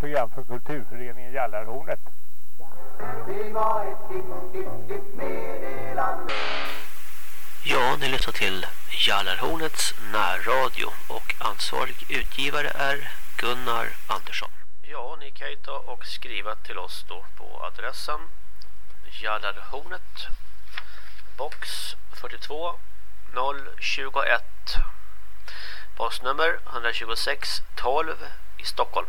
program för kulturföreningen Jallarhornet. Ja, ni lyssnar till Jallarhornets närradio och ansvarig utgivare är Gunnar Andersson. Ja, ni kan ju ta och skriva till oss då på adressen Jallarhornet box 42 021 postnummer 126 12 i Stockholm.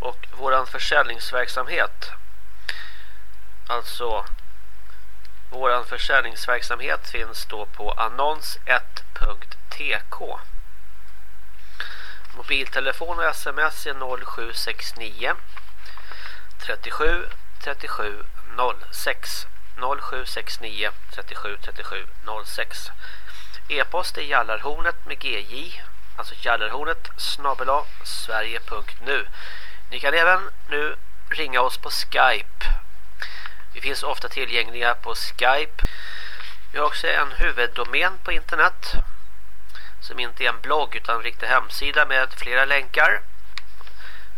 och våran försäljningsverksamhet. Alltså våran försäljningsverksamhet finns då på annons1.tk Mobiltelefon och sms är 0769 37 37 06 0769 37 37 06 E-post är jallarhornet med gj alltså jallarhornet snabbela sverige.nu ni kan även nu ringa oss på Skype. Vi finns ofta tillgängliga på Skype. Vi har också en huvuddomän på internet som inte är en blogg utan en riktig hemsida med flera länkar.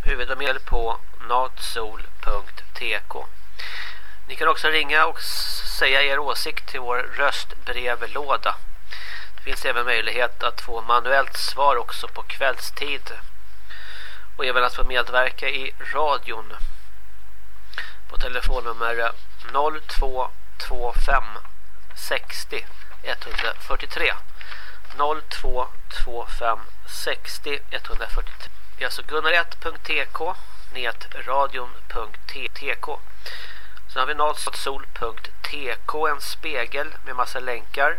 Huvuddomän på natsol.tk Ni kan också ringa och säga er åsikt till vår röstbrevlåda. Det finns även möjlighet att få manuellt svar också på kvällstid. Och även att få medverka i radion. På telefonnummer 0225 60 143. 0225 60 143. Det är alltså gunnar1.tk netradion.tk Sen har vi natsol.tk en spegel med massa länkar.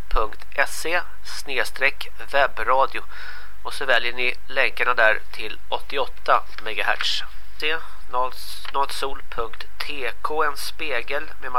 webbradio och så väljer ni länkarna där till 88 MHz. Se natsol.tk en spegel med